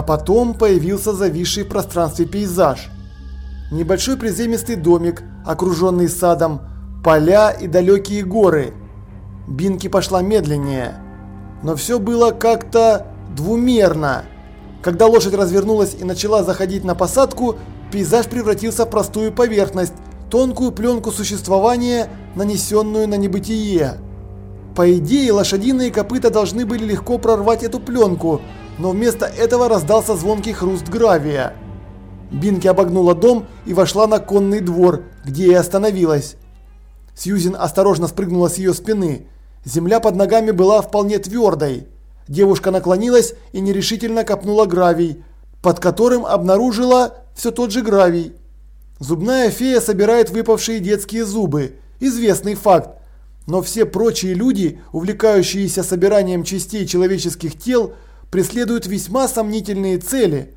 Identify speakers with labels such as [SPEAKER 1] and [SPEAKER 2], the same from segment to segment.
[SPEAKER 1] А потом появился зависший в пространстве пейзаж. Небольшой приземистый домик, окруженный садом, поля и далекие горы. Бинки пошла медленнее. Но все было как-то двумерно. Когда лошадь развернулась и начала заходить на посадку, пейзаж превратился в простую поверхность, тонкую пленку существования, нанесенную на небытие. По идее, лошадиные копыта должны были легко прорвать эту пленку, но вместо этого раздался звонкий хруст гравия. Бинки обогнула дом и вошла на конный двор, где и остановилась. Сьюзен осторожно спрыгнула с ее спины. Земля под ногами была вполне твердой. Девушка наклонилась и нерешительно копнула гравий, под которым обнаружила все тот же гравий. Зубная фея собирает выпавшие детские зубы. Известный факт. Но все прочие люди, увлекающиеся собиранием частей человеческих тел, преследуют весьма сомнительные цели.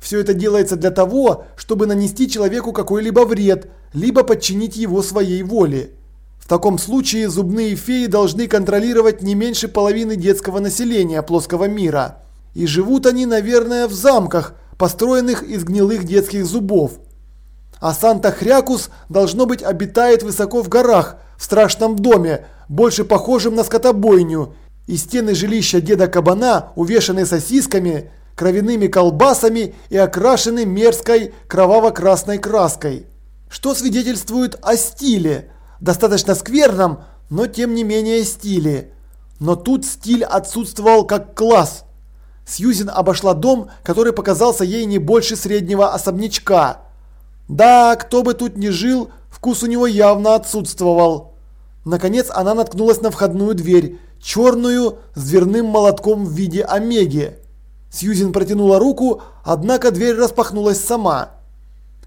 [SPEAKER 1] Все это делается для того, чтобы нанести человеку какой-либо вред, либо подчинить его своей воле. В таком случае зубные феи должны контролировать не меньше половины детского населения плоского мира. И живут они, наверное, в замках, построенных из гнилых детских зубов. А Санта-Хрякус, должно быть, обитает высоко в горах, в страшном доме, больше похожем на скотобойню, и стены жилища деда Кабана увешаны сосисками, кровяными колбасами и окрашены мерзкой кроваво-красной краской. Что свидетельствует о стиле, достаточно скверном, но тем не менее стиле. Но тут стиль отсутствовал как класс. Сьюзен обошла дом, который показался ей не больше среднего особнячка. Да, кто бы тут ни жил, вкус у него явно отсутствовал. Наконец она наткнулась на входную дверь, черную с дверным молотком в виде омеги. Сьюзен протянула руку, однако дверь распахнулась сама.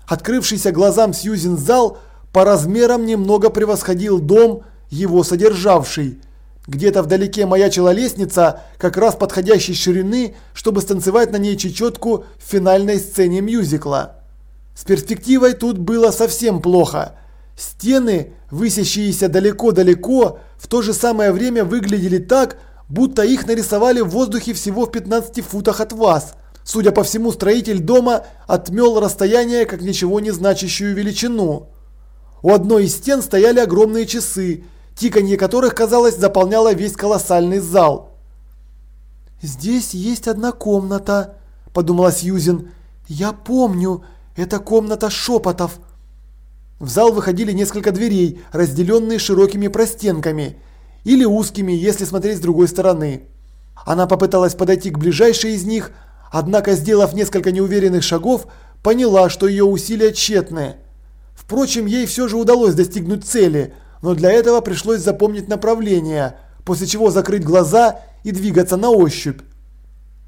[SPEAKER 1] Открывшийся глазам Сьюзен зал по размерам немного превосходил дом, его содержавший. Где-то вдалеке маячила лестница, как раз подходящей ширины, чтобы станцевать на ней чечетку в финальной сцене мюзикла. С перспективой тут было совсем плохо. Стены, высящиеся далеко-далеко, в то же самое время выглядели так, будто их нарисовали в воздухе всего в 15 футах от вас. Судя по всему, строитель дома отмел расстояние как ничего не значащую величину. У одной из стен стояли огромные часы, тиканье которых, казалось, заполняло весь колоссальный зал. «Здесь есть одна комната», – подумала Сьюзен. «Я помню, это комната шепотов». В зал выходили несколько дверей, разделенные широкими простенками, или узкими, если смотреть с другой стороны. Она попыталась подойти к ближайшей из них, однако, сделав несколько неуверенных шагов, поняла, что ее усилия тщетны. Впрочем, ей все же удалось достигнуть цели, но для этого пришлось запомнить направление, после чего закрыть глаза и двигаться на ощупь.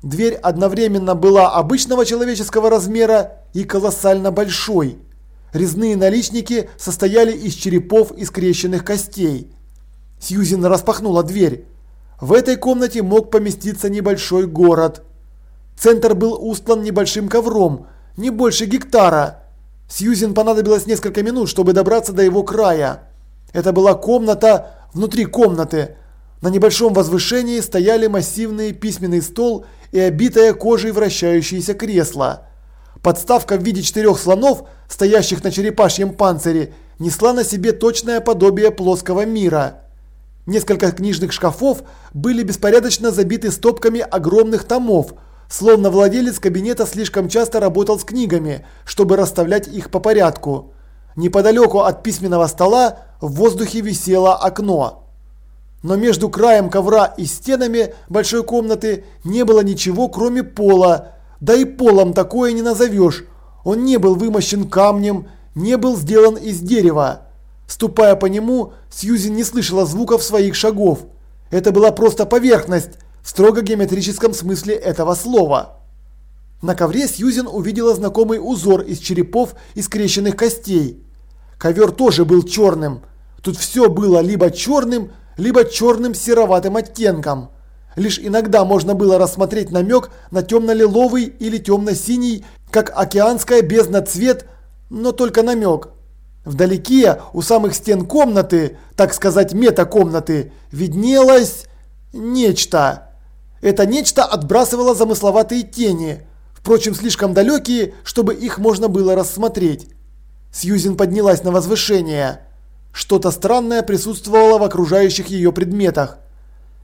[SPEAKER 1] Дверь одновременно была обычного человеческого размера и колоссально большой. Резные наличники состояли из черепов и скрещенных костей. Сьюзен распахнула дверь. В этой комнате мог поместиться небольшой город. Центр был устлан небольшим ковром, не больше гектара. Сьюзен понадобилось несколько минут, чтобы добраться до его края. Это была комната внутри комнаты. На небольшом возвышении стояли массивный письменный стол и обитое кожей вращающееся кресло. Подставка в виде четырех слонов, стоящих на черепашьем панцире, несла на себе точное подобие плоского мира. Несколько книжных шкафов были беспорядочно забиты стопками огромных томов, словно владелец кабинета слишком часто работал с книгами, чтобы расставлять их по порядку. Неподалеку от письменного стола в воздухе висело окно. Но между краем ковра и стенами большой комнаты не было ничего, кроме пола. Да и полом такое не назовешь. Он не был вымощен камнем, не был сделан из дерева. Ступая по нему, Сьюзен не слышала звуков своих шагов. Это была просто поверхность, в строго геометрическом смысле этого слова. На ковре Сьюзен увидела знакомый узор из черепов и скрещенных костей. Ковер тоже был черным. Тут все было либо черным, либо черным сероватым оттенком. Лишь иногда можно было рассмотреть намек на темно-лиловый или темно-синий, как океанская бездна цвет, но только намек. Вдалеке, у самых стен комнаты, так сказать метакомнаты, виднелось нечто. Это нечто отбрасывало замысловатые тени. впрочем, слишком далекие, чтобы их можно было рассмотреть. Сьюзен поднялась на возвышение. Что-то странное присутствовало в окружающих ее предметах.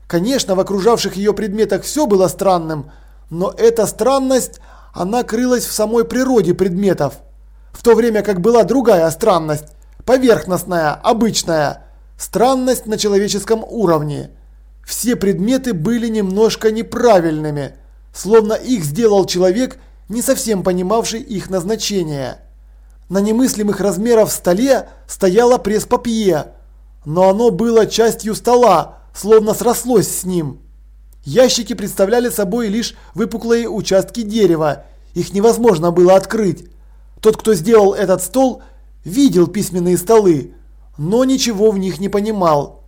[SPEAKER 1] Конечно, в окружавших ее предметах все было странным, но эта странность, она крылась в самой природе предметов. В то время как была другая странность, поверхностная, обычная, странность на человеческом уровне. Все предметы были немножко неправильными, словно их сделал человек, не совсем понимавший их назначение. На немыслимых размеров столе стояло пресс-папье, но оно было частью стола, словно срослось с ним. Ящики представляли собой лишь выпуклые участки дерева, их невозможно было открыть. Тот, кто сделал этот стол, видел письменные столы, но ничего в них не понимал.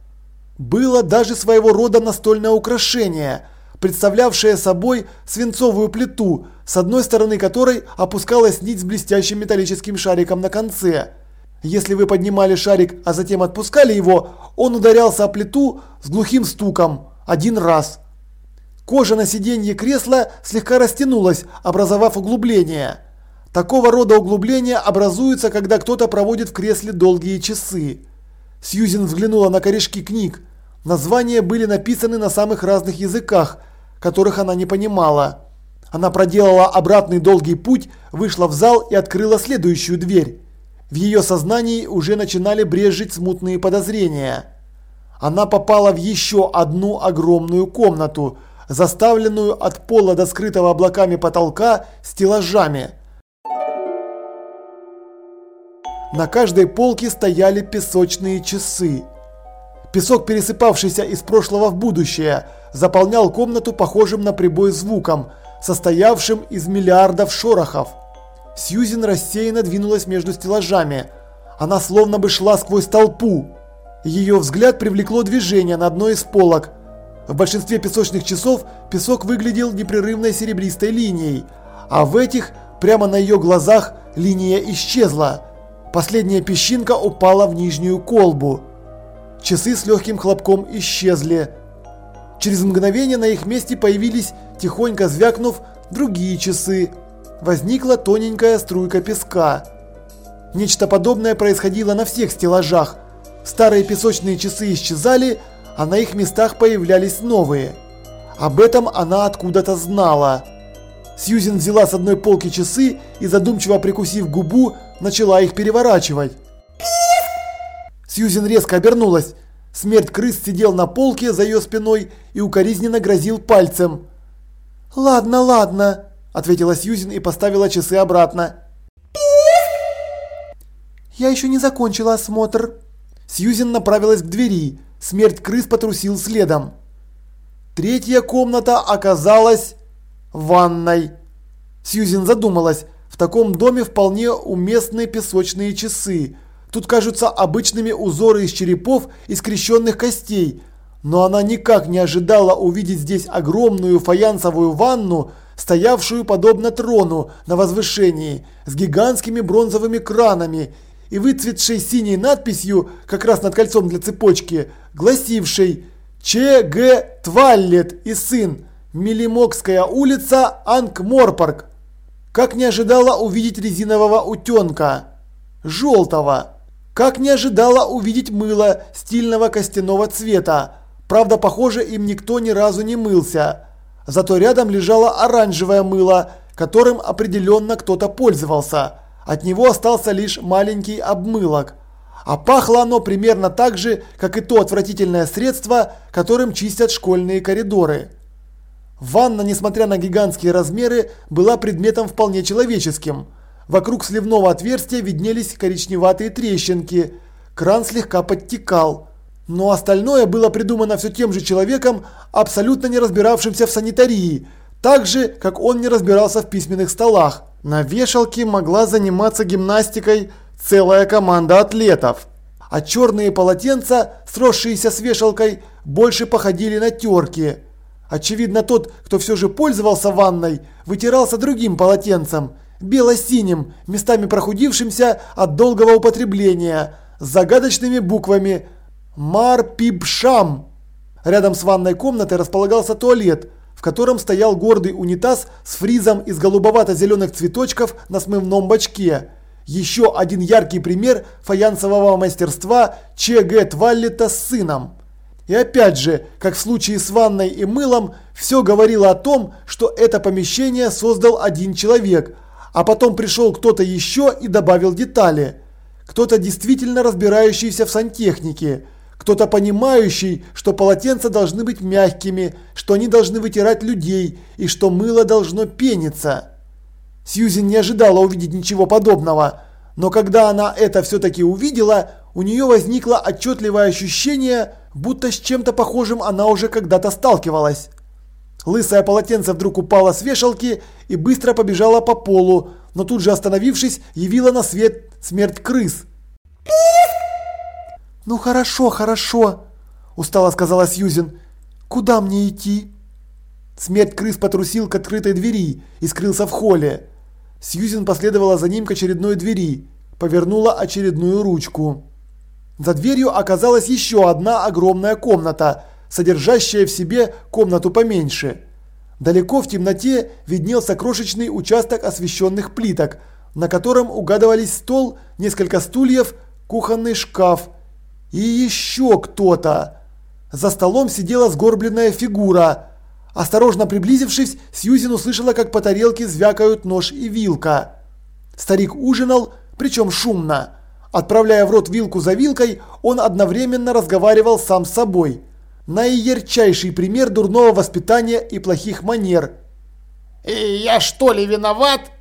[SPEAKER 1] Было даже своего рода настольное украшение, представлявшее собой свинцовую плиту, с одной стороны которой опускалась нить с блестящим металлическим шариком на конце. Если вы поднимали шарик, а затем отпускали его, он ударялся о плиту с глухим стуком один раз. Кожа на сиденье кресла слегка растянулась, образовав углубление. Такого рода углубления образуются, когда кто-то проводит в кресле долгие часы. Сьюзен взглянула на корешки книг. Названия были написаны на самых разных языках, которых она не понимала. Она проделала обратный долгий путь, вышла в зал и открыла следующую дверь. В ее сознании уже начинали брежить смутные подозрения. Она попала в еще одну огромную комнату, заставленную от пола до скрытого облаками потолка стеллажами. На каждой полке стояли песочные часы. Песок, пересыпавшийся из прошлого в будущее, заполнял комнату похожим на прибой звуком, состоявшим из миллиардов шорохов. Сьюзен рассеянно двинулась между стеллажами. Она словно бы шла сквозь толпу. Ее взгляд привлекло движение на одной из полок. В большинстве песочных часов песок выглядел непрерывной серебристой линией, а в этих, прямо на ее глазах, линия исчезла. Последняя песчинка упала в нижнюю колбу. Часы с легким хлопком исчезли. Через мгновение на их месте появились, тихонько звякнув, другие часы возникла тоненькая струйка песка. Нечто подобное происходило на всех стеллажах. Старые песочные часы исчезали, а на их местах появлялись новые. Об этом она откуда-то знала. Сьюзен взяла с одной полки часы и, задумчиво прикусив губу, начала их переворачивать. Сьюзен резко обернулась. Смерть крыс сидел на полке за ее спиной и укоризненно грозил пальцем. «Ладно, ладно», ответила Сьюзен и поставила часы обратно. Я еще не закончила осмотр. Сьюзен направилась к двери. Смерть крыс потрусил следом. Третья комната оказалась ванной. Сьюзен задумалась. В таком доме вполне уместны песочные часы. Тут кажутся обычными узоры из черепов и скрещенных костей. Но она никак не ожидала увидеть здесь огромную фаянсовую ванну стоявшую подобно трону на возвышении, с гигантскими бронзовыми кранами и выцветшей синей надписью, как раз над кольцом для цепочки, гласившей «Ч. Г. Тваллет и сын, Милимокская улица, Анкморпорг». Как не ожидала увидеть резинового утенка, желтого. Как не ожидала увидеть мыло стильного костяного цвета. Правда, похоже, им никто ни разу не мылся. Зато рядом лежало оранжевое мыло, которым определенно кто-то пользовался. От него остался лишь маленький обмылок. А пахло оно примерно так же, как и то отвратительное средство, которым чистят школьные коридоры. Ванна, несмотря на гигантские размеры, была предметом вполне человеческим. Вокруг сливного отверстия виднелись коричневатые трещинки. Кран слегка подтекал. Но остальное было придумано все тем же человеком, абсолютно не разбиравшимся в санитарии, так же, как он не разбирался в письменных столах. На вешалке могла заниматься гимнастикой целая команда атлетов. А черные полотенца, сросшиеся с вешалкой, больше походили на терки. Очевидно, тот, кто все же пользовался ванной, вытирался другим полотенцем, бело-синим, местами прохудившимся от долгого употребления, с загадочными буквами Марпибшам. Рядом с ванной комнатой располагался туалет, в котором стоял гордый унитаз с фризом из голубовато-зеленых цветочков на смывном бачке. Еще один яркий пример фаянсового мастерства Ч.Г. Тваллета с сыном. И опять же, как в случае с ванной и мылом, все говорило о том, что это помещение создал один человек, а потом пришел кто-то еще и добавил детали. Кто-то действительно разбирающийся в сантехнике, кто-то понимающий, что полотенца должны быть мягкими, что они должны вытирать людей и что мыло должно пениться. Сьюзен не ожидала увидеть ничего подобного, но когда она это все-таки увидела, у нее возникло отчетливое ощущение, будто с чем-то похожим она уже когда-то сталкивалась. Лысое полотенце вдруг упало с вешалки и быстро побежало по полу, но тут же остановившись, явила на свет смерть крыс. «Ну хорошо, хорошо», – устало сказала Сьюзен. «Куда мне идти?» Смерть крыс потрусил к открытой двери и скрылся в холле. Сьюзен последовала за ним к очередной двери, повернула очередную ручку. За дверью оказалась еще одна огромная комната, содержащая в себе комнату поменьше. Далеко в темноте виднелся крошечный участок освещенных плиток, на котором угадывались стол, несколько стульев, кухонный шкаф и еще кто-то. За столом сидела сгорбленная фигура. Осторожно приблизившись, Сьюзен услышала, как по тарелке звякают нож и вилка. Старик ужинал, причем шумно. Отправляя в рот вилку за вилкой, он одновременно разговаривал сам с собой. Наиярчайший пример дурного воспитания и плохих манер.
[SPEAKER 2] «И я что ли виноват?»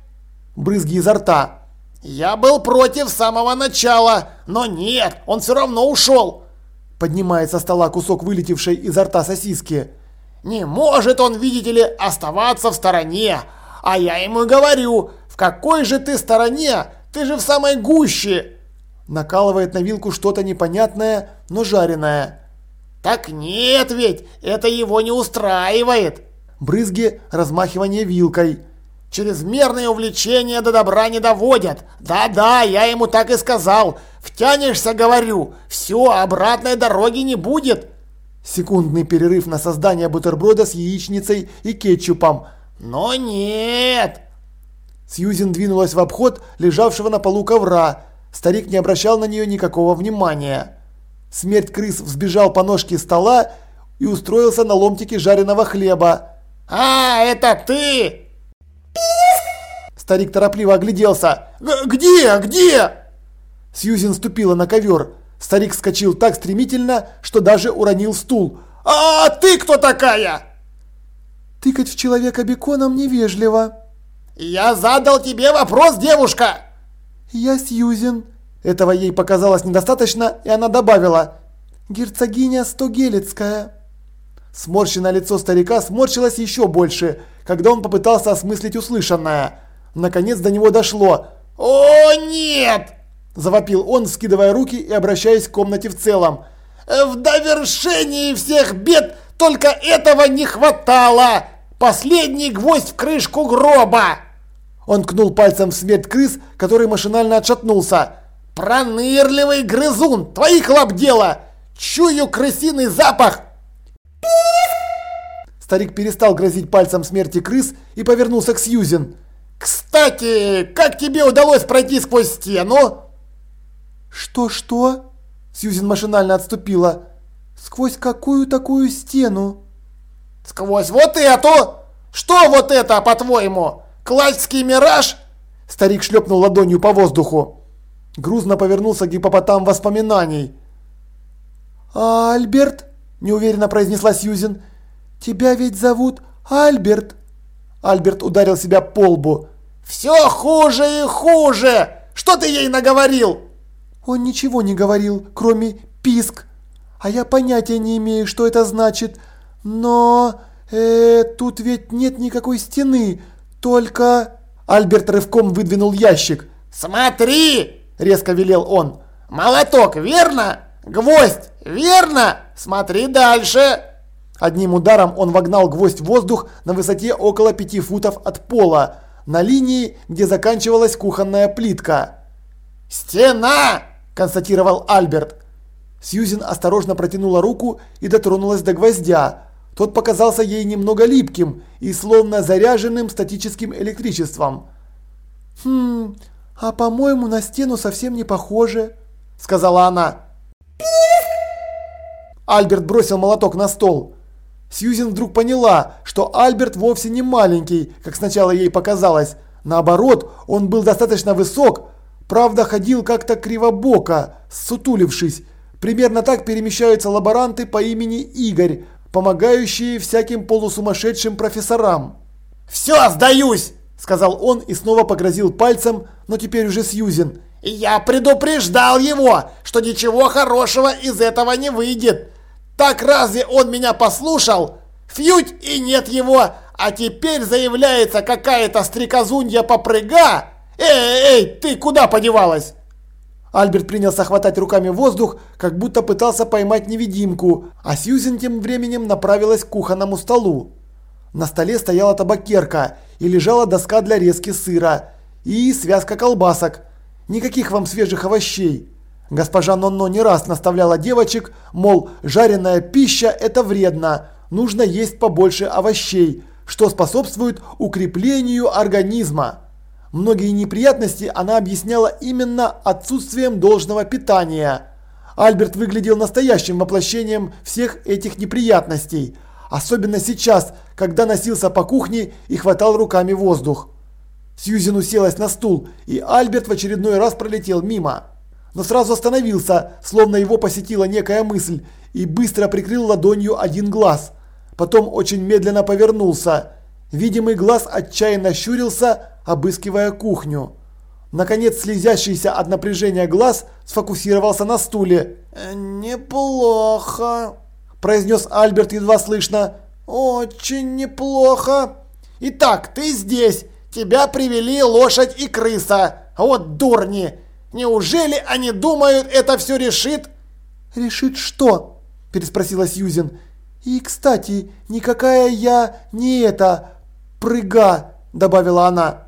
[SPEAKER 1] Брызги изо рта.
[SPEAKER 2] «Я был против с самого начала, но нет, он все равно ушел!»
[SPEAKER 1] Поднимает со стола кусок вылетевшей изо рта сосиски.
[SPEAKER 2] «Не может он, видите ли, оставаться в стороне! А я ему говорю, в какой же ты стороне? Ты же в самой гуще!»
[SPEAKER 1] Накалывает на вилку что-то непонятное, но жареное.
[SPEAKER 2] «Так нет ведь, это его не устраивает!»
[SPEAKER 1] Брызги, размахивание вилкой.
[SPEAKER 2] «Чрезмерные увлечения до добра не доводят. Да-да, я ему так и сказал. Втянешься, говорю, все, обратной дороги не будет!»
[SPEAKER 1] Секундный перерыв на создание бутерброда с яичницей и кетчупом.
[SPEAKER 2] «Но нет!»
[SPEAKER 1] Сьюзен двинулась в обход лежавшего на полу ковра, Старик не обращал на нее никакого внимания. Смерть крыс взбежал по ножке стола и устроился на ломтике жареного хлеба.
[SPEAKER 2] «А, это ты!»
[SPEAKER 1] Старик торопливо огляделся.
[SPEAKER 2] «Где? Где?»
[SPEAKER 1] Сьюзен ступила на ковер. Старик вскочил так стремительно, что даже уронил стул.
[SPEAKER 2] «А ты кто такая?»
[SPEAKER 1] «Тыкать в человека беконом невежливо».
[SPEAKER 2] «Я задал тебе вопрос, девушка!»
[SPEAKER 1] «Я Сьюзен». Этого ей показалось недостаточно, и она добавила «Герцогиня Стогелецкая». Сморщенное лицо старика сморщилось еще больше, когда он попытался осмыслить услышанное. Наконец до него дошло.
[SPEAKER 2] «О, нет!»
[SPEAKER 1] – завопил он, скидывая руки и обращаясь к комнате в целом.
[SPEAKER 2] «В довершении всех бед только этого не хватало! Последний гвоздь в крышку гроба!»
[SPEAKER 1] Он кнул пальцем в смерть крыс, который машинально отшатнулся.
[SPEAKER 2] «Пронырливый грызун! Твоих лап дело! Чую крысиный запах!»
[SPEAKER 1] Старик перестал грозить пальцем смерти крыс и повернулся к Сьюзен.
[SPEAKER 2] «Кстати, как тебе удалось пройти сквозь стену?»
[SPEAKER 1] «Что-что?» Сьюзен машинально отступила. «Сквозь какую такую стену?»
[SPEAKER 2] «Сквозь вот эту! Что вот это, по-твоему? Классский мираж?»
[SPEAKER 1] Старик шлепнул ладонью по воздуху. Грузно повернулся к гипопотам воспоминаний. «А Альберт?» – неуверенно произнесла Сьюзен. «Тебя ведь зовут Альберт?» Альберт ударил себя по лбу.
[SPEAKER 2] «Все хуже и хуже! Что ты ей наговорил?»
[SPEAKER 1] «Он ничего не говорил, кроме писк. А я понятия не имею, что это значит. Но... Э, тут ведь нет никакой стены. «Только...» Альберт рывком выдвинул ящик.
[SPEAKER 2] «Смотри!» – резко велел он. «Молоток, верно? Гвоздь, верно? Смотри дальше!»
[SPEAKER 1] Одним ударом он вогнал гвоздь в воздух на высоте около пяти футов от пола, на линии, где заканчивалась кухонная плитка.
[SPEAKER 2] «Стена!» – констатировал Альберт.
[SPEAKER 1] Сьюзен осторожно протянула руку и дотронулась до гвоздя. Тот показался ей немного липким и словно заряженным статическим электричеством. «Хм, а по-моему на стену совсем не похоже», – сказала она. Альберт бросил молоток на стол. Сьюзен вдруг поняла, что Альберт вовсе не маленький, как сначала ей показалось. Наоборот, он был достаточно высок, правда ходил как-то кривобоко, сутулившись. Примерно так перемещаются лаборанты по имени Игорь, помогающие всяким полусумасшедшим профессорам.
[SPEAKER 2] «Все, сдаюсь!»
[SPEAKER 1] – сказал он и снова погрозил пальцем, но теперь уже Сьюзен.
[SPEAKER 2] «Я предупреждал его, что ничего хорошего из этого не выйдет. Так разве он меня послушал? Фьють и нет его, а теперь заявляется какая-то стрекозунья-попрыга. Эй, эй, ты куда подевалась?
[SPEAKER 1] Альберт принялся хватать руками воздух, как будто пытался поймать невидимку, а Сьюзен тем временем направилась к кухонному столу. На столе стояла табакерка и лежала доска для резки сыра и связка колбасок. Никаких вам свежих овощей. Госпожа Нонно не раз наставляла девочек, мол, жареная пища – это вредно, нужно есть побольше овощей, что способствует укреплению организма. Многие неприятности она объясняла именно отсутствием должного питания. Альберт выглядел настоящим воплощением всех этих неприятностей, особенно сейчас, когда носился по кухне и хватал руками воздух. Сьюзен уселась на стул, и Альберт в очередной раз пролетел мимо но сразу остановился, словно его посетила некая мысль, и быстро прикрыл ладонью один глаз. Потом очень медленно повернулся. Видимый глаз отчаянно щурился, обыскивая кухню. Наконец, слезящийся от напряжения глаз сфокусировался на стуле.
[SPEAKER 2] «Неплохо», –
[SPEAKER 1] произнес Альберт едва слышно.
[SPEAKER 2] «Очень неплохо. Итак, ты здесь. Тебя привели лошадь и крыса. Вот дурни. Неужели они думают, это все решит?
[SPEAKER 1] Решит что? Переспросила Сьюзен. И, кстати, никакая я не это прыга, добавила она.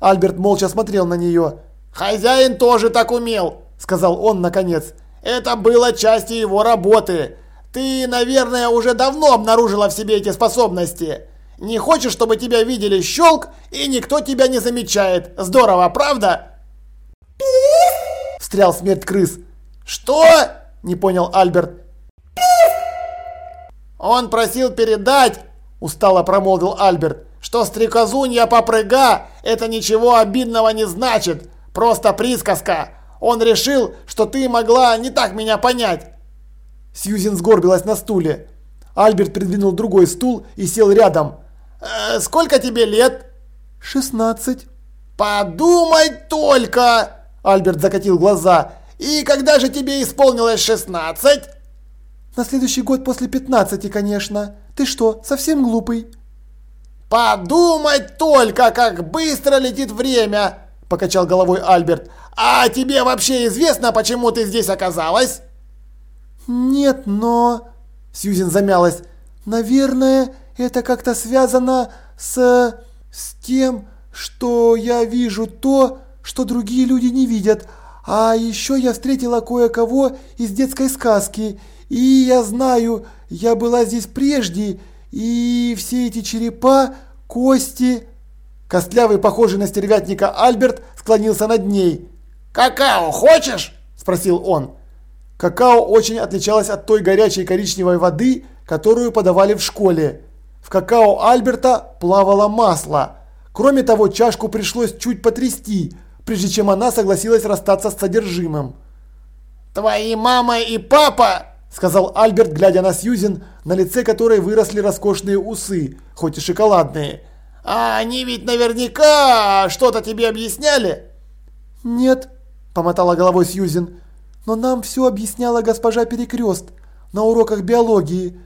[SPEAKER 1] Альберт молча смотрел на нее.
[SPEAKER 2] Хозяин тоже так умел, сказал он наконец. Это было частью его работы. Ты, наверное, уже давно обнаружила в себе эти способности. Не хочешь, чтобы тебя видели щелк, и никто тебя не замечает. Здорово, правда?
[SPEAKER 1] Встрял смерть крыс.
[SPEAKER 2] «Что?» – не понял Альберт. «Он просил передать», – устало промолвил Альберт, «что стрекозунья попрыга – это ничего обидного не значит, просто присказка. Он решил, что ты могла не так меня понять».
[SPEAKER 1] Сьюзен сгорбилась на стуле. Альберт придвинул другой стул и сел рядом.
[SPEAKER 2] «Э, «Сколько тебе лет?»
[SPEAKER 1] «Шестнадцать».
[SPEAKER 2] «Подумай только!» Альберт закатил глаза. «И когда же тебе исполнилось 16?»
[SPEAKER 1] «На следующий год после 15, конечно. Ты что, совсем глупый?»
[SPEAKER 2] «Подумать только, как быстро летит время!» – покачал головой Альберт. «А тебе вообще известно, почему ты здесь оказалась?»
[SPEAKER 1] «Нет, но...» – Сьюзен замялась. «Наверное, это как-то связано с... с тем, что я вижу то, что другие люди не видят. А еще я встретила кое-кого из детской сказки. И я знаю, я была здесь прежде. И все эти черепа, кости... Костлявый, похожий на стервятника Альберт, склонился над ней.
[SPEAKER 2] «Какао хочешь?» – спросил он.
[SPEAKER 1] Какао очень отличалось от той горячей коричневой воды, которую подавали в школе. В какао Альберта плавало масло. Кроме того, чашку пришлось чуть потрясти, прежде чем она согласилась расстаться с содержимым.
[SPEAKER 2] «Твои мама и папа!»
[SPEAKER 1] – сказал Альберт, глядя на Сьюзен, на лице которой выросли роскошные усы, хоть и шоколадные.
[SPEAKER 2] «А они ведь наверняка что-то тебе объясняли?»
[SPEAKER 1] «Нет», – помотала головой Сьюзен, – «но нам все объясняла госпожа Перекрест на уроках биологии,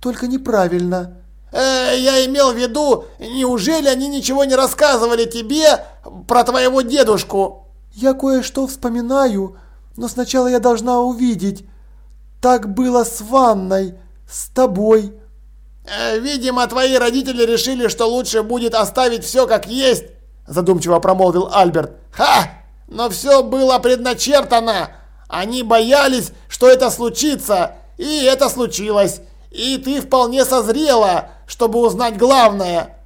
[SPEAKER 1] только неправильно».
[SPEAKER 2] Э, я имел в виду, неужели они ничего не рассказывали тебе про твоего дедушку?
[SPEAKER 1] Я кое-что вспоминаю, но сначала я должна увидеть. Так было с ванной, с тобой.
[SPEAKER 2] Э, видимо, твои родители решили, что лучше будет оставить все как есть, задумчиво промолвил Альберт. Ха! Но все было предначертано. Они боялись, что это случится, и это случилось. И ты вполне созрела, чтобы узнать главное.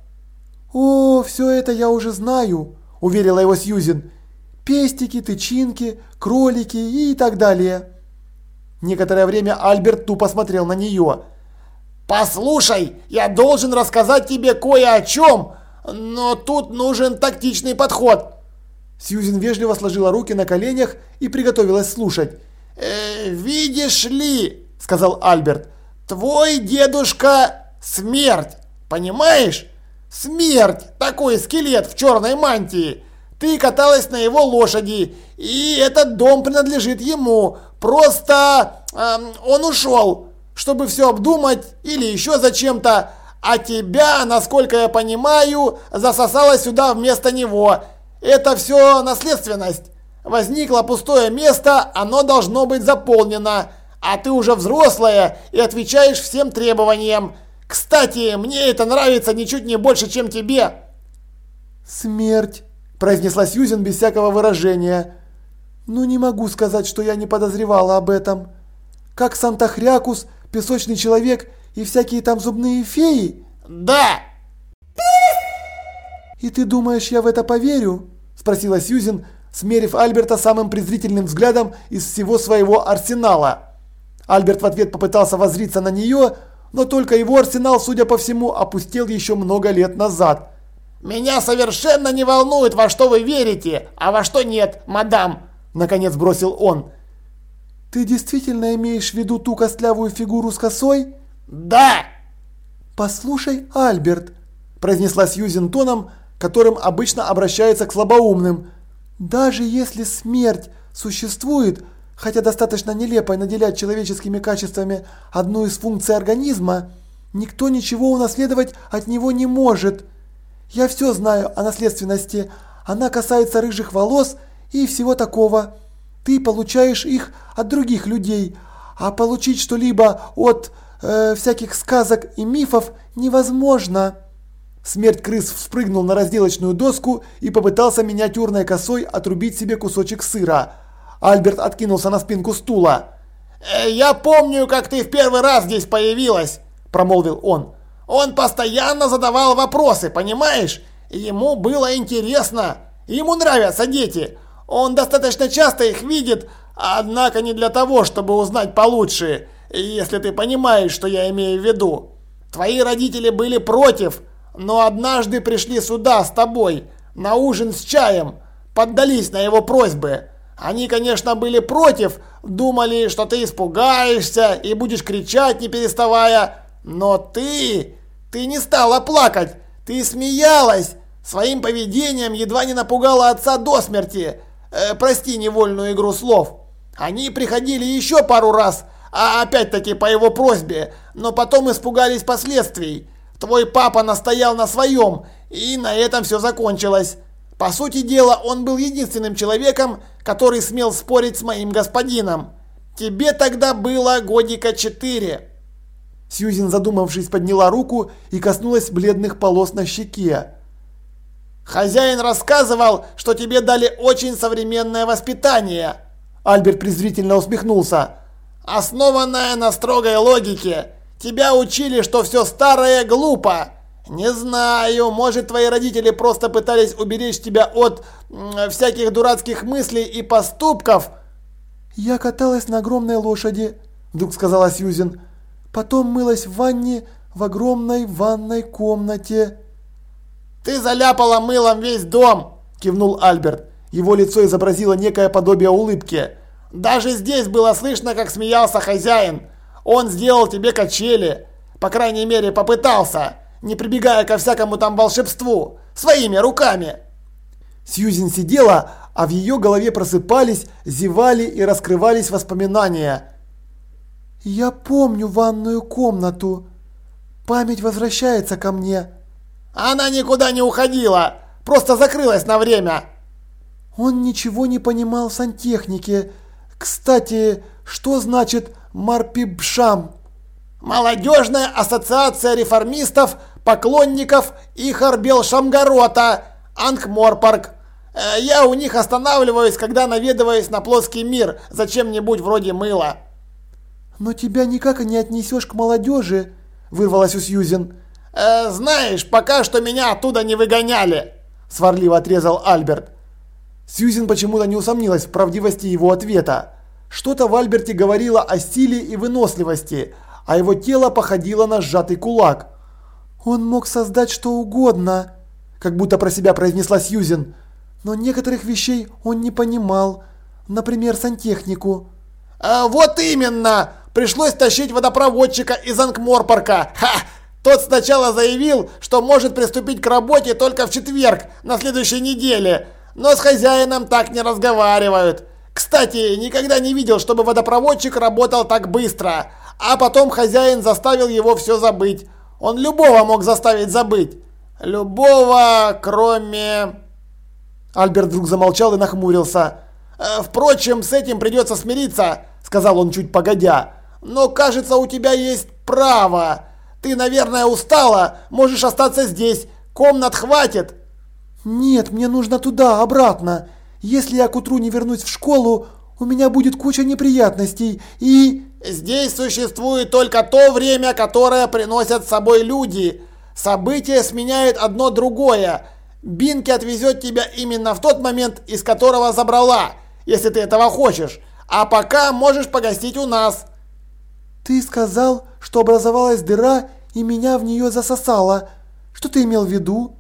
[SPEAKER 1] О, все это я уже знаю, уверила его Сьюзен. Пестики, тычинки, кролики и так далее. Некоторое время Альберт тупо смотрел на нее.
[SPEAKER 2] «Послушай, я должен рассказать тебе кое о чем, но тут нужен тактичный подход».
[SPEAKER 1] Сьюзен вежливо сложила руки на коленях и приготовилась слушать.
[SPEAKER 2] «Э, «Видишь ли», — сказал Альберт, — «твой дедушка смерть, понимаешь? Смерть, такой скелет в черной мантии. Ты каталась на его лошади, и этот дом принадлежит ему. Просто э, он ушел, чтобы все обдумать или еще зачем-то. А тебя, насколько я понимаю, засосало сюда вместо него. Это все наследственность. Возникло пустое место, оно должно быть заполнено. А ты уже взрослая и отвечаешь всем требованиям. Кстати, мне это нравится ничуть не больше, чем тебе.
[SPEAKER 1] Смерть, произнесла Сьюзен без всякого выражения. Ну не могу сказать, что я не подозревала об этом. Как Санта-Хрякус, песочный человек и всякие там зубные феи?
[SPEAKER 2] Да!
[SPEAKER 1] И ты думаешь, я в это поверю? Спросила Сьюзен, смерив Альберта самым презрительным взглядом из всего своего арсенала. Альберт в ответ попытался воззриться на нее, но только его арсенал, судя по всему, опустел еще много лет назад.
[SPEAKER 2] «Меня совершенно не волнует, во что вы верите, а во что нет, мадам!» Наконец бросил он.
[SPEAKER 1] «Ты действительно имеешь в виду ту костлявую фигуру с косой?»
[SPEAKER 2] «Да!»
[SPEAKER 1] «Послушай, Альберт», – произнесла Сьюзен тоном, которым обычно обращается к слабоумным. «Даже если смерть существует, хотя достаточно нелепо наделять человеческими качествами одну из функций организма, никто ничего унаследовать от него не может. Я все знаю о наследственности. Она касается рыжих волос и всего такого. Ты получаешь их от других людей, а получить что-либо от э, всяких сказок и мифов невозможно». Смерть крыс вспрыгнул на разделочную доску и попытался миниатюрной косой отрубить себе кусочек сыра. Альберт откинулся на спинку стула.
[SPEAKER 2] «Э, «Я помню, как ты в первый раз здесь появилась», – промолвил он. «Он постоянно задавал вопросы, понимаешь? Ему было интересно. Ему нравятся дети. Он достаточно часто их видит, однако не для того, чтобы узнать получше, если ты понимаешь, что я имею в виду. Твои родители были против, но однажды пришли сюда с тобой, на ужин с чаем, поддались на его просьбы. Они, конечно, были против, думали, что ты испугаешься и будешь кричать, не переставая. Но ты, ты не стала плакать, ты смеялась. Своим поведением едва не напугала отца до смерти. Э, прости невольную игру слов. Они приходили еще пару раз, а опять-таки по его просьбе, но потом испугались последствий. Твой папа настоял на своем, и на этом все закончилось. По сути дела, он был единственным человеком, который смел спорить с моим господином. Тебе тогда было годика четыре».
[SPEAKER 1] Сьюзен, задумавшись, подняла руку и коснулась бледных полос на щеке.
[SPEAKER 2] «Хозяин рассказывал, что тебе дали очень современное воспитание».
[SPEAKER 1] Альберт презрительно усмехнулся.
[SPEAKER 2] «Основанное на строгой логике. Тебя учили, что все старое глупо. Не знаю, может твои родители просто пытались уберечь тебя от всяких дурацких мыслей и поступков.
[SPEAKER 1] Я каталась на огромной лошади, вдруг сказала Сьюзен. Потом мылась в ванне в огромной ванной комнате.
[SPEAKER 2] Ты заляпала мылом весь дом, кивнул Альберт. Его лицо изобразило некое подобие улыбки. Даже здесь было слышно, как смеялся хозяин. Он сделал тебе качели. По крайней мере, попытался, не прибегая ко всякому там волшебству, своими руками.
[SPEAKER 1] Сьюзен сидела, а в ее голове просыпались, зевали и раскрывались воспоминания. «Я помню ванную комнату. Память возвращается ко мне».
[SPEAKER 2] «Она никуда не уходила, просто закрылась на время».
[SPEAKER 1] Он ничего не понимал в сантехнике. Кстати, что значит Марпибшам.
[SPEAKER 2] Молодежная ассоциация реформистов, поклонников Ихарбел Шамгарота, Ангморпарк. Э, я у них останавливаюсь, когда наведываюсь на плоский мир за чем-нибудь вроде мыла.
[SPEAKER 1] «Но тебя никак не отнесешь к молодежи», – вырвалась у Сьюзен.
[SPEAKER 2] «Э, «Знаешь, пока что меня оттуда не выгоняли», – сварливо отрезал Альберт.
[SPEAKER 1] Сьюзен почему-то не усомнилась в правдивости его ответа. Что-то в Альберте говорило о силе и выносливости, а его тело походило на сжатый кулак. «Он мог создать что угодно», – как будто про себя произнесла Сьюзен. «Но некоторых вещей он не понимал, например, сантехнику».
[SPEAKER 2] А, «Вот именно! Пришлось тащить водопроводчика из Анкморпорка! Ха! Тот сначала заявил, что может приступить к работе только в четверг, на следующей неделе, но с хозяином так не разговаривают. Кстати, никогда не видел, чтобы водопроводчик работал так быстро, а потом хозяин заставил его все забыть. Он любого мог заставить забыть. Любого, кроме...
[SPEAKER 1] Альберт вдруг замолчал и нахмурился.
[SPEAKER 2] «Э, «Впрочем, с этим придется смириться», — сказал он чуть погодя. «Но кажется, у тебя есть право. Ты, наверное, устала. Можешь остаться здесь. Комнат хватит».
[SPEAKER 1] «Нет, мне нужно туда, обратно. Если я к утру не вернусь в школу, у меня будет куча неприятностей и...»
[SPEAKER 2] «Здесь существует только то время, которое приносят с собой люди. События сменяют одно другое. Бинки отвезет тебя именно в тот момент, из которого забрала, если ты этого хочешь. А пока можешь погостить у нас».
[SPEAKER 1] «Ты сказал, что образовалась дыра и меня в нее засосало. Что ты имел в виду?»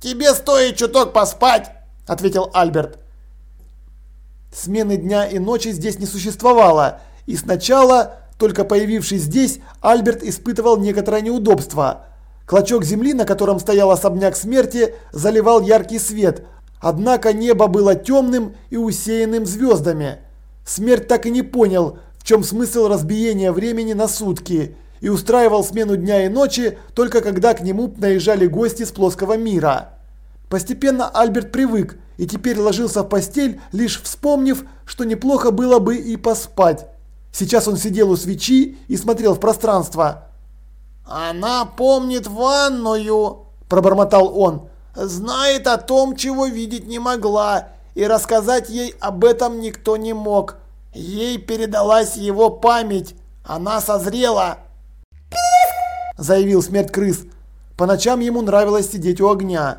[SPEAKER 2] «Тебе стоит чуток поспать», – ответил Альберт.
[SPEAKER 1] Смены дня и ночи здесь не существовало, и сначала, только появившись здесь, Альберт испытывал некоторое неудобство. Клочок земли, на котором стоял особняк смерти, заливал яркий свет, однако небо было темным и усеянным звездами. Смерть так и не понял, в чем смысл разбиения времени на сутки – и устраивал смену дня и ночи только когда к нему наезжали гости с плоского мира. Постепенно Альберт привык и теперь ложился в постель, лишь вспомнив, что неплохо было бы и поспать. Сейчас он сидел у свечи и смотрел в пространство.
[SPEAKER 2] «Она помнит ванную», – пробормотал он. «Знает о том, чего видеть не могла, и рассказать ей об этом никто не мог. Ей передалась его память. Она созрела»
[SPEAKER 1] заявил смерть крыс. По ночам ему нравилось сидеть у огня.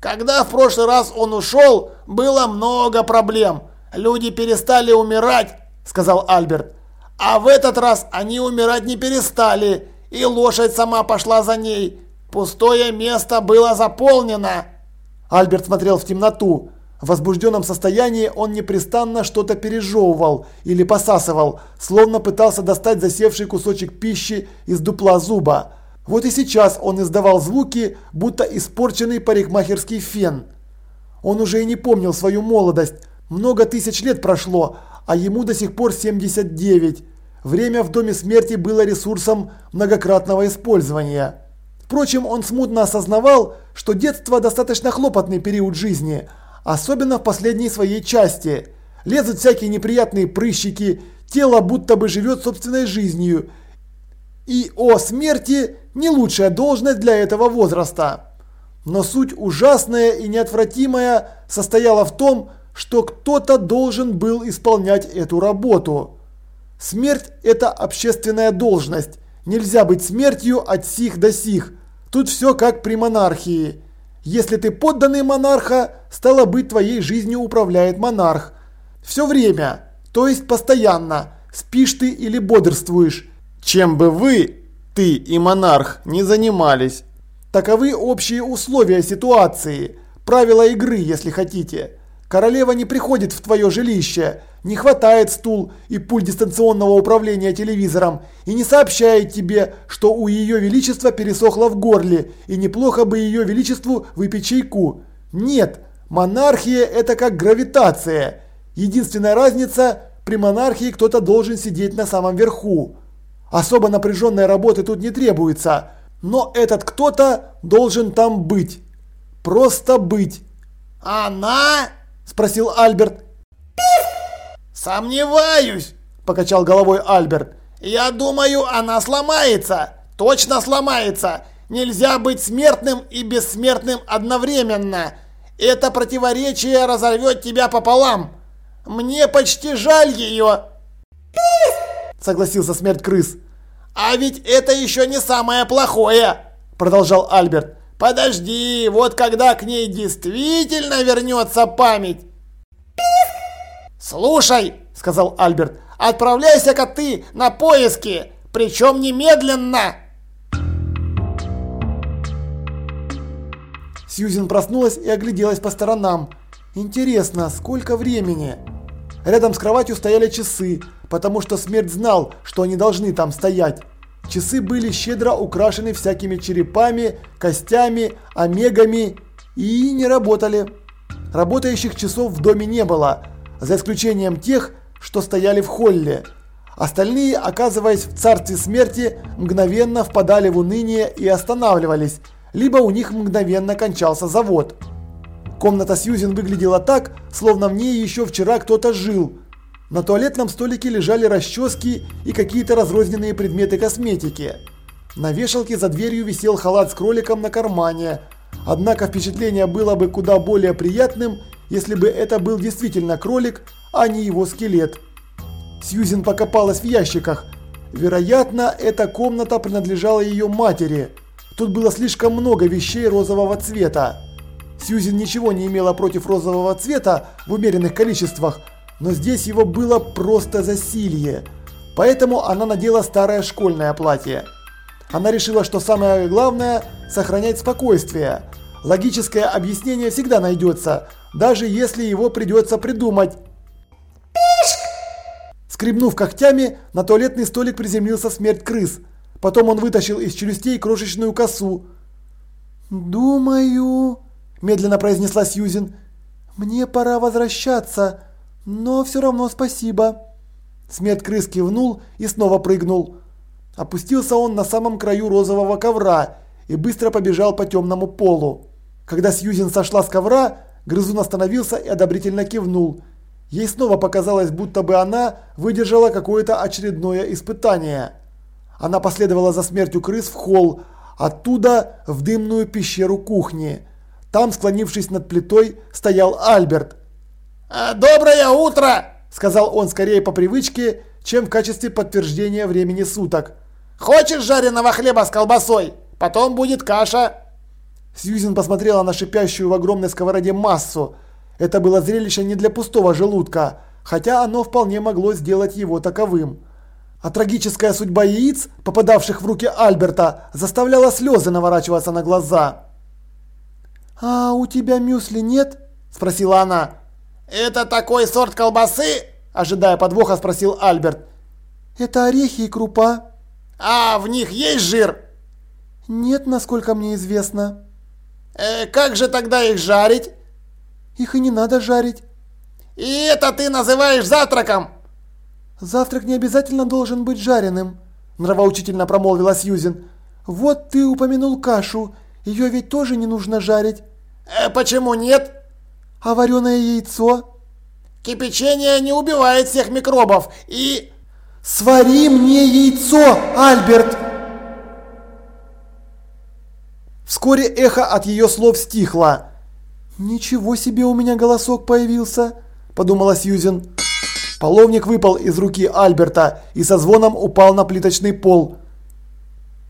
[SPEAKER 2] Когда в прошлый раз он ушел, было много проблем. Люди перестали умирать, сказал Альберт. А в этот раз они умирать не перестали, и лошадь сама пошла за ней. Пустое место было заполнено.
[SPEAKER 1] Альберт смотрел в темноту. В возбужденном состоянии он непрестанно что-то пережевывал или посасывал, словно пытался достать засевший кусочек пищи из дупла зуба. Вот и сейчас он издавал звуки, будто испорченный парикмахерский фен. Он уже и не помнил свою молодость. Много тысяч лет прошло, а ему до сих пор 79. Время в доме смерти было ресурсом многократного использования. Впрочем, он смутно осознавал, что детство достаточно хлопотный период жизни – особенно в последней своей части. Лезут всякие неприятные прыщики, тело будто бы живет собственной жизнью. И о смерти не лучшая должность для этого возраста. Но суть ужасная и неотвратимая состояла в том, что кто-то должен был исполнять эту работу. Смерть – это общественная должность. Нельзя быть смертью от сих до сих. Тут все как при монархии. Если ты подданный монарха, стало быть твоей жизнью управляет монарх. Все время, то есть постоянно, спишь ты или бодрствуешь. Чем бы вы, ты и монарх, не занимались. Таковы общие условия ситуации, правила игры, если хотите. Королева не приходит в твое жилище, не хватает стул и пульт дистанционного управления телевизором и не сообщает тебе, что у ее величества пересохло в горле и неплохо бы ее величеству выпить чайку. Нет, монархия это как гравитация. Единственная разница, при монархии кто-то должен сидеть на самом верху. Особо напряженной работы тут не требуется, но этот кто-то должен там быть. Просто быть.
[SPEAKER 2] Она –
[SPEAKER 1] спросил Альберт.
[SPEAKER 2] «Сомневаюсь», – покачал головой Альберт. «Я думаю, она сломается. Точно сломается. Нельзя быть смертным и бессмертным одновременно. Это противоречие разорвет тебя пополам. Мне почти жаль ее».
[SPEAKER 1] согласился смерть крыс.
[SPEAKER 2] А ведь это еще не самое плохое, продолжал Альберт. Подожди, вот когда к ней действительно вернется память. Слушай, сказал Альберт, отправляйся-ка ты на поиски, причем немедленно.
[SPEAKER 1] Сьюзен проснулась и огляделась по сторонам. Интересно, сколько времени? Рядом с кроватью стояли часы, потому что смерть знал, что они должны там стоять. Часы были щедро украшены всякими черепами, костями, омегами и не работали. Работающих часов в доме не было, за исключением тех, что стояли в холле. Остальные, оказываясь в царстве смерти, мгновенно впадали в уныние и останавливались, либо у них мгновенно кончался завод. Комната Сьюзен выглядела так, словно в ней еще вчера кто-то жил. На туалетном столике лежали расчески и какие-то разрозненные предметы косметики. На вешалке за дверью висел халат с кроликом на кармане. Однако впечатление было бы куда более приятным, если бы это был действительно кролик, а не его скелет. Сьюзен покопалась в ящиках. Вероятно, эта комната принадлежала ее матери. Тут было слишком много вещей розового цвета. Сьюзен ничего не имела против розового цвета в умеренных количествах, но здесь его было просто засилье. Поэтому она надела старое школьное платье. Она решила, что самое главное – сохранять спокойствие. Логическое объяснение всегда найдется, даже если его придется придумать. Пишк! Скребнув когтями, на туалетный столик приземлился смерть крыс – Потом он вытащил из челюстей крошечную косу. «Думаю», – медленно произнесла Сьюзен, – «мне пора возвращаться, но все равно спасибо». Смерть крыс кивнул и снова прыгнул. Опустился он на самом краю розового ковра и быстро побежал по темному полу. Когда Сьюзен сошла с ковра, грызун остановился и одобрительно кивнул. Ей снова показалось, будто бы она выдержала какое-то очередное испытание. Она последовала за смертью крыс в холл, оттуда в дымную пещеру кухни. Там, склонившись над плитой, стоял Альберт.
[SPEAKER 2] «А, «Доброе утро!»
[SPEAKER 1] – сказал он скорее по привычке, чем в качестве подтверждения времени суток.
[SPEAKER 2] «Хочешь жареного хлеба с колбасой? Потом будет каша!»
[SPEAKER 1] Сьюзен посмотрела на шипящую в огромной сковороде массу. Это было зрелище не для пустого желудка, хотя оно вполне могло сделать его таковым. А трагическая судьба яиц, попадавших в руки Альберта, заставляла слезы наворачиваться на глаза. «А у тебя мюсли нет?» – спросила она.
[SPEAKER 2] «Это такой сорт колбасы?» – ожидая подвоха, спросил Альберт.
[SPEAKER 1] «Это орехи и крупа».
[SPEAKER 2] «А в них есть жир?»
[SPEAKER 1] «Нет, насколько мне известно».
[SPEAKER 2] «Э, «Как же тогда их жарить?»
[SPEAKER 1] «Их и не надо жарить».
[SPEAKER 2] «И это ты называешь завтраком?»
[SPEAKER 1] «Завтрак не обязательно должен быть жареным», – нравоучительно промолвила Сьюзен. «Вот ты упомянул кашу. Ее ведь тоже не нужно жарить».
[SPEAKER 2] Э, «Почему нет?»
[SPEAKER 1] «А вареное яйцо?»
[SPEAKER 2] «Кипячение не убивает всех микробов и...»
[SPEAKER 1] «Свари мне яйцо, Альберт!» Вскоре эхо от ее слов стихло. «Ничего себе у меня голосок появился», – подумала Сьюзен. Половник выпал из руки Альберта и со звоном упал на плиточный пол.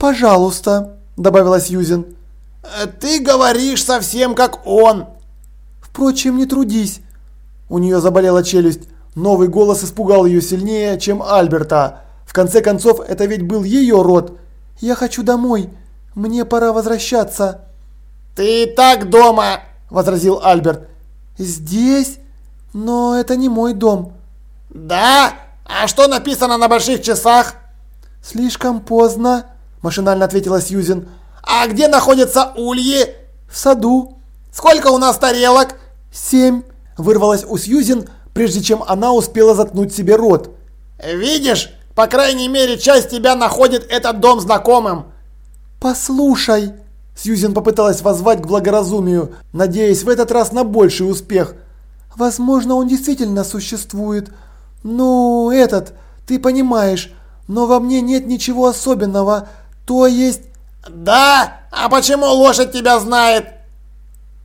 [SPEAKER 1] «Пожалуйста», – добавила Сьюзен.
[SPEAKER 2] «Э, «Ты говоришь совсем как он».
[SPEAKER 1] «Впрочем, не трудись». У нее заболела челюсть. Новый голос испугал ее сильнее, чем Альберта. В конце концов, это ведь был ее род. «Я хочу домой. Мне пора возвращаться».
[SPEAKER 2] «Ты и так дома», – возразил Альберт.
[SPEAKER 1] «Здесь? Но это не мой дом».
[SPEAKER 2] «Да? А что написано на больших часах?»
[SPEAKER 1] «Слишком поздно», – машинально ответила Сьюзен.
[SPEAKER 2] «А где находятся ульи?»
[SPEAKER 1] «В саду».
[SPEAKER 2] «Сколько у нас тарелок?»
[SPEAKER 1] «Семь», – вырвалась у Сьюзен, прежде чем она успела заткнуть себе рот.
[SPEAKER 2] «Видишь, по крайней мере, часть тебя находит этот дом знакомым».
[SPEAKER 1] «Послушай», – Сьюзен попыталась воззвать к благоразумию, надеясь в этот раз на больший успех. «Возможно, он действительно существует, «Ну, этот, ты понимаешь, но во мне нет ничего особенного, то есть...»
[SPEAKER 2] «Да? А почему лошадь тебя знает?»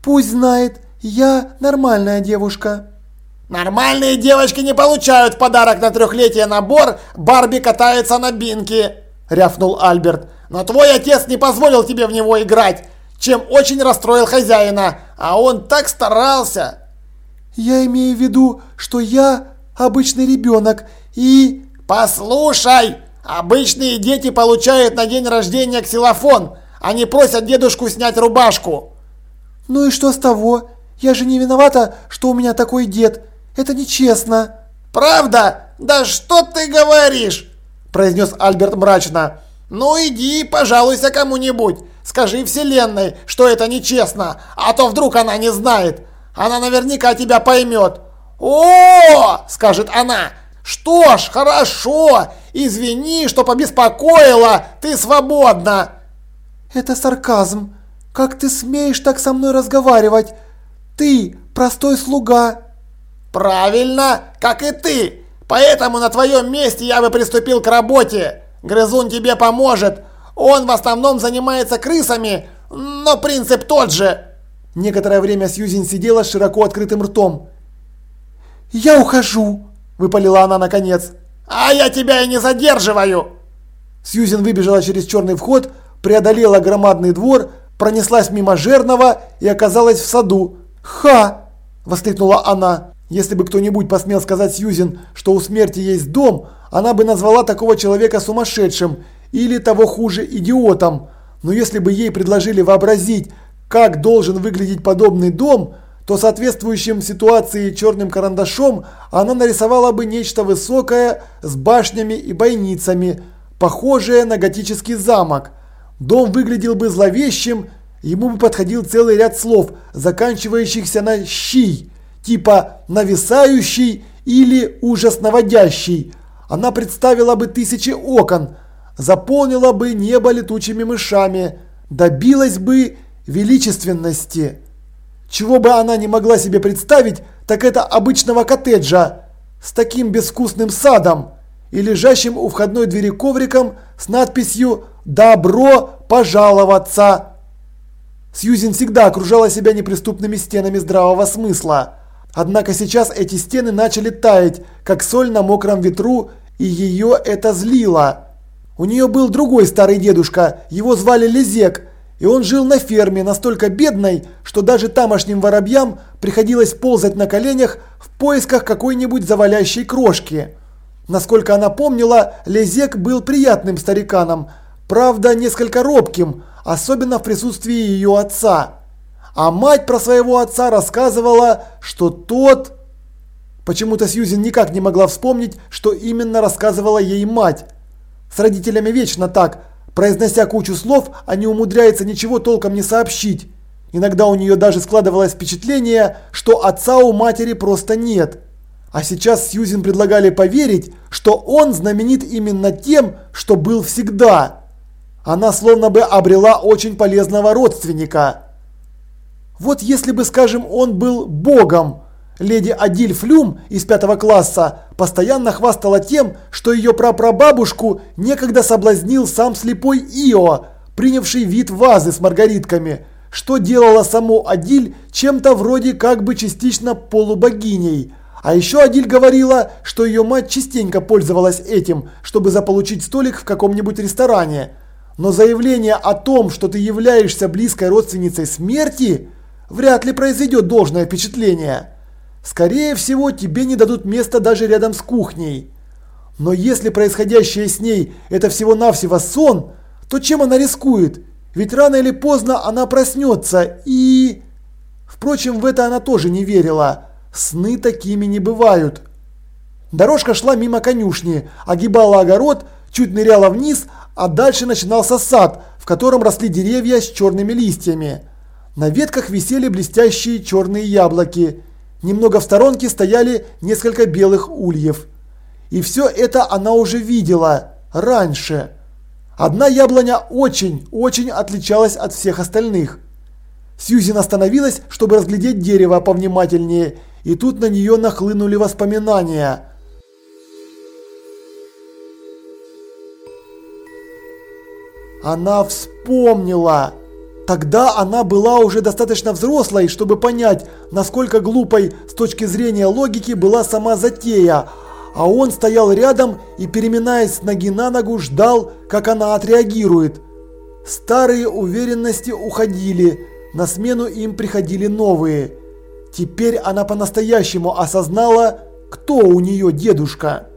[SPEAKER 1] «Пусть знает, я нормальная девушка».
[SPEAKER 2] Нормальные девочки не получают в подарок на трехлетие набор «Барби катается на бинке», – рявкнул Альберт. «Но твой отец не позволил тебе в него играть, чем очень расстроил хозяина, а он так старался».
[SPEAKER 1] «Я имею в виду, что я обычный ребенок и...»
[SPEAKER 2] «Послушай, обычные дети получают на день рождения ксилофон, они просят дедушку снять рубашку».
[SPEAKER 1] «Ну и что с того? Я же не виновата, что у меня такой дед. Это нечестно».
[SPEAKER 2] «Правда? Да что ты говоришь?» – произнес Альберт мрачно. «Ну иди, пожалуйся кому-нибудь. Скажи Вселенной, что это нечестно, а то вдруг она не знает. Она наверняка тебя поймет». «О!» – скажет она. «Что ж, хорошо. Извини, что побеспокоила. Ты свободна».
[SPEAKER 1] «Это сарказм. Как ты смеешь так со мной разговаривать? Ты простой слуга».
[SPEAKER 2] «Правильно, как и ты. Поэтому на твоем месте я бы приступил к работе. Грызун тебе поможет. Он в основном занимается крысами, но принцип тот же».
[SPEAKER 1] Некоторое время Сьюзен сидела с широко открытым ртом. «Я ухожу», – выпалила она наконец.
[SPEAKER 2] «А я тебя и не задерживаю!»
[SPEAKER 1] Сьюзен выбежала через черный вход, преодолела громадный двор, пронеслась мимо жерного и оказалась в саду. «Ха!» – воскликнула она. Если бы кто-нибудь посмел сказать Сьюзен, что у смерти есть дом, она бы назвала такого человека сумасшедшим или того хуже идиотом. Но если бы ей предложили вообразить, как должен выглядеть подобный дом, то соответствующим ситуации черным карандашом она нарисовала бы нечто высокое с башнями и бойницами, похожее на готический замок. Дом выглядел бы зловещим, ему бы подходил целый ряд слов, заканчивающихся на «щий», типа «нависающий» или «ужас наводящий». Она представила бы тысячи окон, заполнила бы небо летучими мышами, добилась бы величественности. Чего бы она не могла себе представить, так это обычного коттеджа с таким безвкусным садом и лежащим у входной двери ковриком с надписью «Добро пожаловаться». Сьюзен всегда окружала себя неприступными стенами здравого смысла. Однако сейчас эти стены начали таять, как соль на мокром ветру, и ее это злило. У нее был другой старый дедушка, его звали Лизек, и он жил на ферме, настолько бедной, что даже тамошним воробьям приходилось ползать на коленях в поисках какой-нибудь завалящей крошки. Насколько она помнила, Лезек был приятным стариканом, правда несколько робким, особенно в присутствии ее отца. А мать про своего отца рассказывала, что тот... Почему-то Сьюзен никак не могла вспомнить, что именно рассказывала ей мать. С родителями вечно так, Произнося кучу слов, они умудряются ничего толком не сообщить. Иногда у нее даже складывалось впечатление, что отца у матери просто нет. А сейчас Сьюзен предлагали поверить, что он знаменит именно тем, что был всегда. Она словно бы обрела очень полезного родственника. Вот если бы, скажем, он был богом, Леди Адиль Флюм из пятого класса постоянно хвастала тем, что ее прапрабабушку некогда соблазнил сам слепой Ио, принявший вид вазы с маргаритками, что делало саму Адиль чем-то вроде как бы частично полубогиней. А еще Адиль говорила, что ее мать частенько пользовалась этим, чтобы заполучить столик в каком-нибудь ресторане. Но заявление о том, что ты являешься близкой родственницей смерти, вряд ли произведет должное впечатление. Скорее всего, тебе не дадут места даже рядом с кухней. Но если происходящее с ней это всего-навсего сон, то чем она рискует? Ведь рано или поздно она проснется и... Впрочем, в это она тоже не верила. Сны такими не бывают. Дорожка шла мимо конюшни, огибала огород, чуть ныряла вниз, а дальше начинался сад, в котором росли деревья с черными листьями. На ветках висели блестящие черные яблоки. Немного в сторонке стояли несколько белых ульев. И все это она уже видела раньше. Одна яблоня очень, очень отличалась от всех остальных. Сьюзен остановилась, чтобы разглядеть дерево повнимательнее, и тут на нее нахлынули воспоминания. Она вспомнила. Тогда она была уже достаточно взрослой, чтобы понять, насколько глупой с точки зрения логики была сама затея, а он стоял рядом и, переминаясь с ноги на ногу, ждал, как она отреагирует. Старые уверенности уходили, на смену им приходили новые. Теперь она по-настоящему осознала, кто у нее дедушка.